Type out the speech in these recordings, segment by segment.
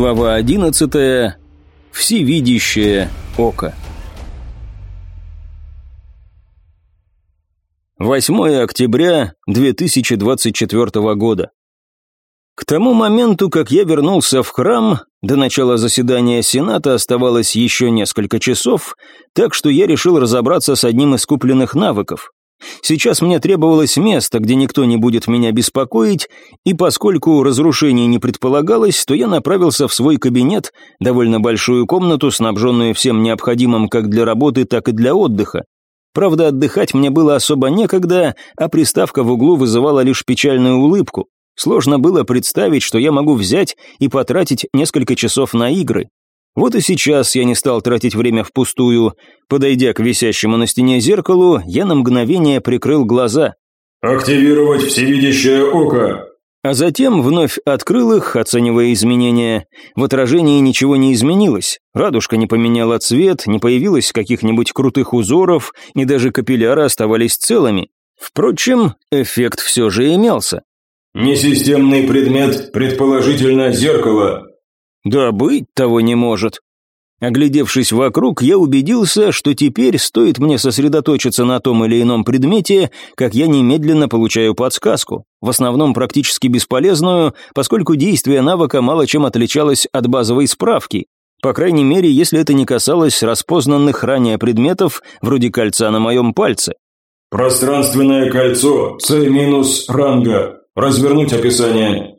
Глава 11. Всевидящее око. 8 октября 2024 года. К тому моменту, как я вернулся в храм, до начала заседания Сената оставалось еще несколько часов, так что я решил разобраться с одним из купленных навыков. Сейчас мне требовалось место, где никто не будет меня беспокоить, и поскольку разрушений не предполагалось, то я направился в свой кабинет, довольно большую комнату, снабженную всем необходимым как для работы, так и для отдыха. Правда, отдыхать мне было особо некогда, а приставка в углу вызывала лишь печальную улыбку. Сложно было представить, что я могу взять и потратить несколько часов на игры. Вот и сейчас я не стал тратить время впустую. Подойдя к висящему на стене зеркалу, я на мгновение прикрыл глаза. «Активировать всевидящее око!» А затем вновь открыл их, оценивая изменения. В отражении ничего не изменилось. Радужка не поменяла цвет, не появилось каких-нибудь крутых узоров, и даже капилляры оставались целыми. Впрочем, эффект все же имелся. «Несистемный предмет, предположительно зеркало. Да быть того не может. Оглядевшись вокруг, я убедился, что теперь стоит мне сосредоточиться на том или ином предмете, как я немедленно получаю подсказку, в основном практически бесполезную, поскольку действие навыка мало чем отличалось от базовой справки, по крайней мере, если это не касалось распознанных ранее предметов, вроде кольца на моем пальце. «Пространственное кольцо, С- ранга. Развернуть описание».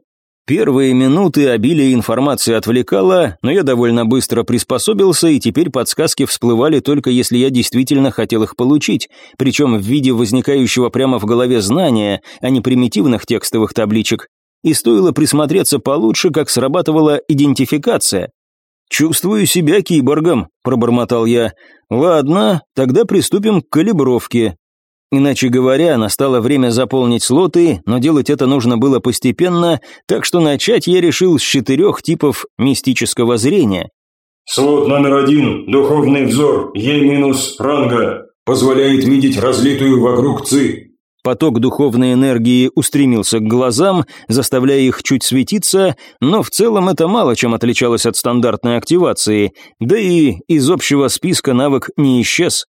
Первые минуты обилие информации отвлекало, но я довольно быстро приспособился, и теперь подсказки всплывали только если я действительно хотел их получить, причем в виде возникающего прямо в голове знания, а не примитивных текстовых табличек. И стоило присмотреться получше, как срабатывала идентификация. «Чувствую себя киборгом», – пробормотал я. «Ладно, тогда приступим к калибровке. Иначе говоря, настало время заполнить слоты, но делать это нужно было постепенно, так что начать я решил с четырех типов мистического зрения. Слот номер один, духовный взор, Е минус ранга, позволяет видеть разлитую вокруг ЦИ. Поток духовной энергии устремился к глазам, заставляя их чуть светиться, но в целом это мало чем отличалось от стандартной активации, да и из общего списка навык не исчез.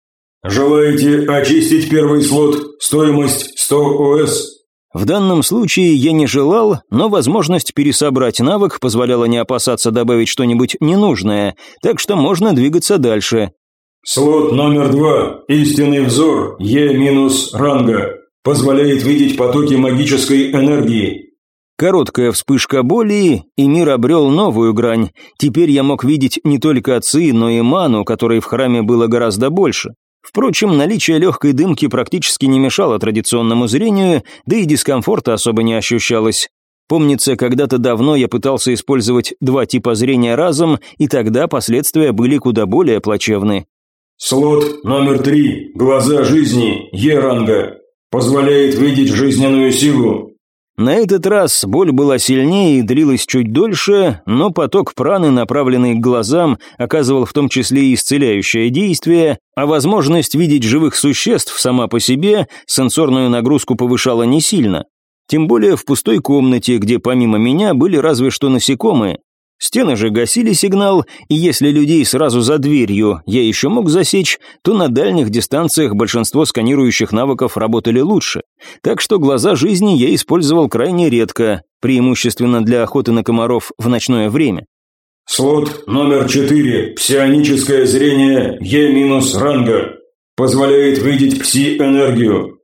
«Желаете очистить первый слот? Стоимость 100 ОС?» В данном случае я не желал, но возможность пересобрать навык позволяла не опасаться добавить что-нибудь ненужное, так что можно двигаться дальше. Слот номер два. Истинный взор. Е минус ранга. Позволяет видеть потоки магической энергии. Короткая вспышка боли, и мир обрел новую грань. Теперь я мог видеть не только отцы, но и ману, которой в храме было гораздо больше. Впрочем, наличие легкой дымки практически не мешало традиционному зрению, да и дискомфорта особо не ощущалось. Помнится, когда-то давно я пытался использовать два типа зрения разом, и тогда последствия были куда более плачевны. Слот номер три. Глаза жизни. Е-ранга. Позволяет видеть жизненную силу. На этот раз боль была сильнее и длилась чуть дольше, но поток праны, направленный к глазам, оказывал в том числе и исцеляющее действие, а возможность видеть живых существ сама по себе сенсорную нагрузку повышала не сильно. Тем более в пустой комнате, где помимо меня были разве что насекомые. Стены же гасили сигнал, и если людей сразу за дверью я еще мог засечь, то на дальних дистанциях большинство сканирующих навыков работали лучше. Так что глаза жизни я использовал крайне редко, преимущественно для охоты на комаров в ночное время. Слот номер 4. Псионическое зрение Е- ранга. Позволяет видеть пси-энергию.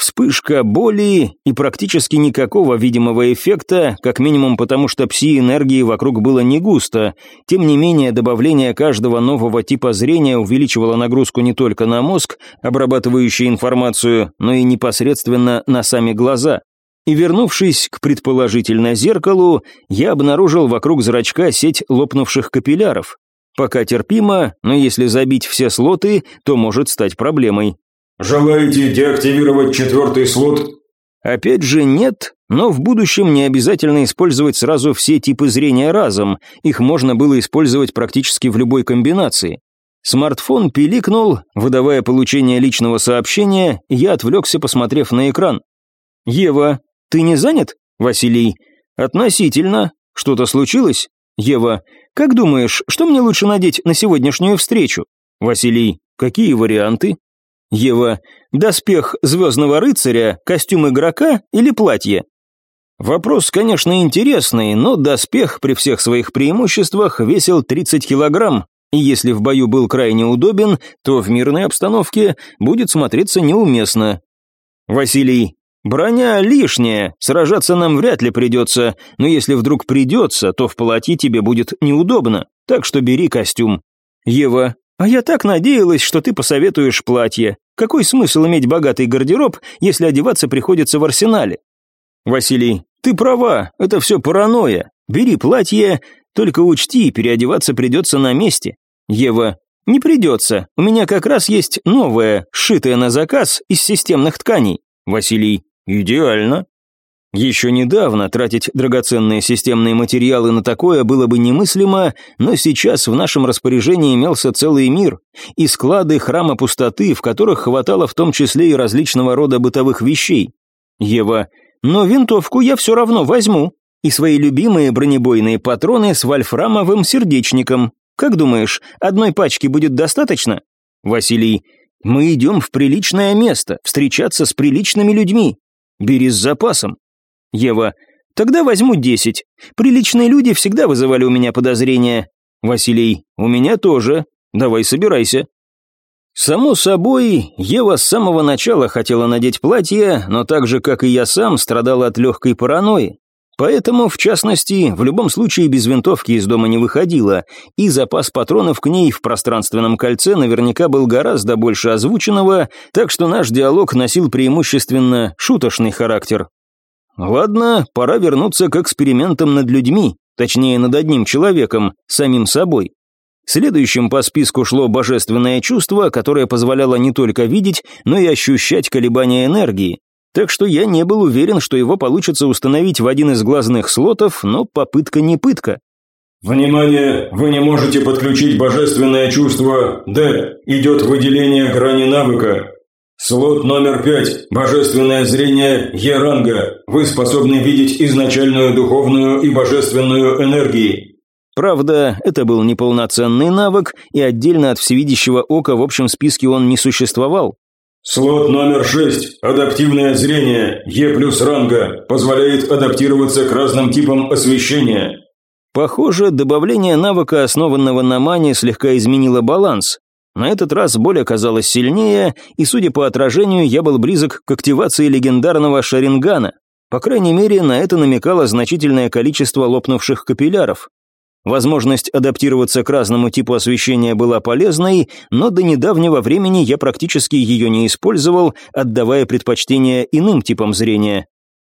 Вспышка боли и практически никакого видимого эффекта, как минимум потому, что пси-энергии вокруг было не густо. Тем не менее, добавление каждого нового типа зрения увеличивало нагрузку не только на мозг, обрабатывающий информацию, но и непосредственно на сами глаза. И вернувшись к предположительно зеркалу, я обнаружил вокруг зрачка сеть лопнувших капилляров. Пока терпимо, но если забить все слоты, то может стать проблемой. «Желаете деактивировать четвертый слот?» Опять же нет, но в будущем не обязательно использовать сразу все типы зрения разом, их можно было использовать практически в любой комбинации. Смартфон пиликнул, выдавая получение личного сообщения, я отвлекся, посмотрев на экран. «Ева, ты не занят?» «Василий». «Относительно. Что-то случилось?» Ева, как думаешь, что мне лучше надеть на сегодняшнюю встречу? Василий, какие варианты? Ева, доспех звездного рыцаря, костюм игрока или платье? Вопрос, конечно, интересный, но доспех при всех своих преимуществах весил 30 килограмм, и если в бою был крайне удобен, то в мирной обстановке будет смотреться неуместно. Василий, броня лишняя, сражаться нам вряд ли придется, но если вдруг придется, то в платье тебе будет неудобно, так что бери костюм. Ева, а я так надеялась, что ты посоветуешь платье. Какой смысл иметь богатый гардероб, если одеваться приходится в арсенале? Василий, ты права, это все паранойя. Бери платье, только учти, переодеваться придется на месте. Ева, не придется, у меня как раз есть новое, сшитое на заказ из системных тканей. Василий, идеально. Еще недавно тратить драгоценные системные материалы на такое было бы немыслимо, но сейчас в нашем распоряжении имелся целый мир, и склады храма пустоты, в которых хватало в том числе и различного рода бытовых вещей. Ева, но винтовку я все равно возьму. И свои любимые бронебойные патроны с вольфрамовым сердечником. Как думаешь, одной пачки будет достаточно? Василий, мы идем в приличное место, встречаться с приличными людьми. Бери с запасом. Ева, тогда возьму десять. Приличные люди всегда вызывали у меня подозрения. Василий, у меня тоже. Давай собирайся. Само собой, Ева с самого начала хотела надеть платье, но так же, как и я сам, страдала от легкой паранойи. Поэтому, в частности, в любом случае без винтовки из дома не выходила, и запас патронов к ней в пространственном кольце наверняка был гораздо больше озвученного, так что наш диалог носил преимущественно шуточный характер. Ладно, пора вернуться к экспериментам над людьми, точнее над одним человеком, самим собой. Следующим по списку шло божественное чувство, которое позволяло не только видеть, но и ощущать колебания энергии. Так что я не был уверен, что его получится установить в один из глазных слотов, но попытка не пытка. «Внимание! Вы не можете подключить божественное чувство Д. Идет выделение грани навыка. Слот номер пять. Божественное зрение Е-ранга. Вы способны видеть изначальную духовную и божественную энергии. Правда, это был неполноценный навык, и отдельно от всевидящего ока в общем списке он не существовал. Слот номер шесть. Адаптивное зрение Е плюс ранга позволяет адаптироваться к разным типам освещения. Похоже, добавление навыка, основанного на мане, слегка изменило баланс. На этот раз боль оказалась сильнее, и, судя по отражению, я был близок к активации легендарного Шарингана. По крайней мере, на это намекало значительное количество лопнувших капилляров. Возможность адаптироваться к разному типу освещения была полезной, но до недавнего времени я практически ее не использовал, отдавая предпочтение иным типам зрения.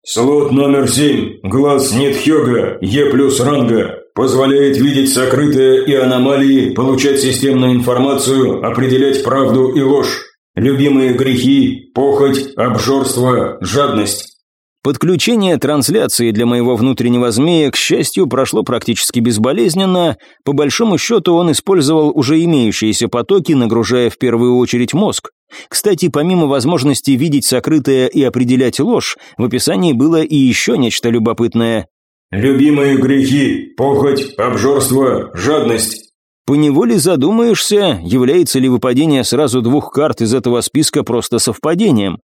Слот номер семь. Глаз Нитхёга, Е плюс ранга. Позволяет видеть сокрытые и аномалии, получать системную информацию, определять правду и ложь. Любимые грехи, похоть, обжорство, жадность. Подключение трансляции для моего внутреннего змея, к счастью, прошло практически безболезненно. По большому счету он использовал уже имеющиеся потоки, нагружая в первую очередь мозг. Кстати, помимо возможности видеть сокрытое и определять ложь, в описании было и еще нечто любопытное. «Любимые грехи, похоть, обжорство, жадность». Поневоле задумаешься, является ли выпадение сразу двух карт из этого списка просто совпадением.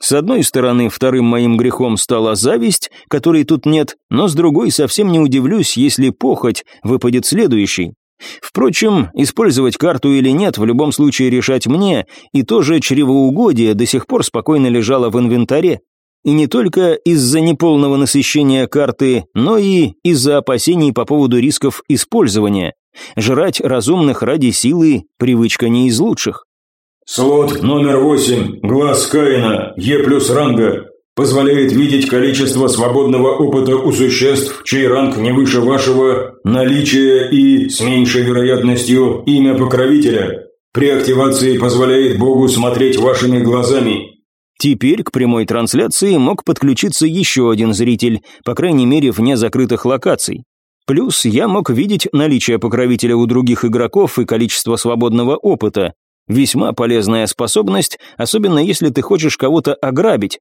С одной стороны, вторым моим грехом стала зависть, которой тут нет, но с другой совсем не удивлюсь, если похоть выпадет следующей. Впрочем, использовать карту или нет, в любом случае решать мне, и тоже чревоугодие до сих пор спокойно лежало в инвентаре. И не только из-за неполного насыщения карты, но и из-за опасений по поводу рисков использования. Жрать разумных ради силы – привычка не из лучших. Слот номер восемь. Глаз Каина. Е плюс ранга. Позволяет видеть количество свободного опыта у существ, чей ранг не выше вашего, наличие и, с меньшей вероятностью, имя покровителя. При активации позволяет Богу смотреть вашими глазами. Теперь к прямой трансляции мог подключиться еще один зритель, по крайней мере вне закрытых локаций. Плюс я мог видеть наличие покровителя у других игроков и количество свободного опыта, Весьма полезная способность, особенно если ты хочешь кого-то ограбить.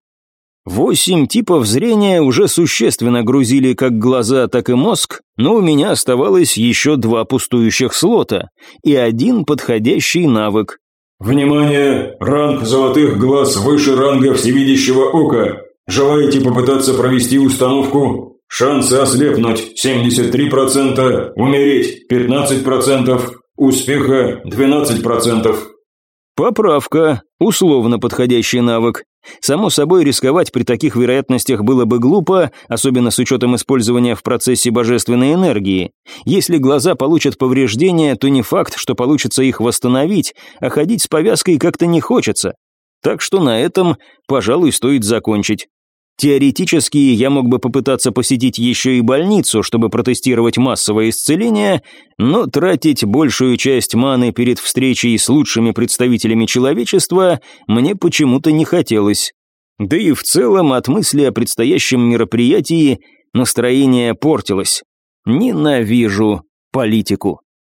Восемь типов зрения уже существенно грузили как глаза, так и мозг, но у меня оставалось еще два пустующих слота и один подходящий навык. «Внимание! Ранг золотых глаз выше ранга всевидящего ока. Желаете попытаться провести установку? Шансы ослепнуть 73%, умереть 15%, успеха 12%. Поправка. Условно подходящий навык. Само собой, рисковать при таких вероятностях было бы глупо, особенно с учетом использования в процессе божественной энергии. Если глаза получат повреждения, то не факт, что получится их восстановить, а ходить с повязкой как-то не хочется. Так что на этом, пожалуй, стоит закончить. Теоретически я мог бы попытаться посетить еще и больницу, чтобы протестировать массовое исцеление, но тратить большую часть маны перед встречей с лучшими представителями человечества мне почему-то не хотелось. Да и в целом от мысли о предстоящем мероприятии настроение портилось. Ненавижу политику.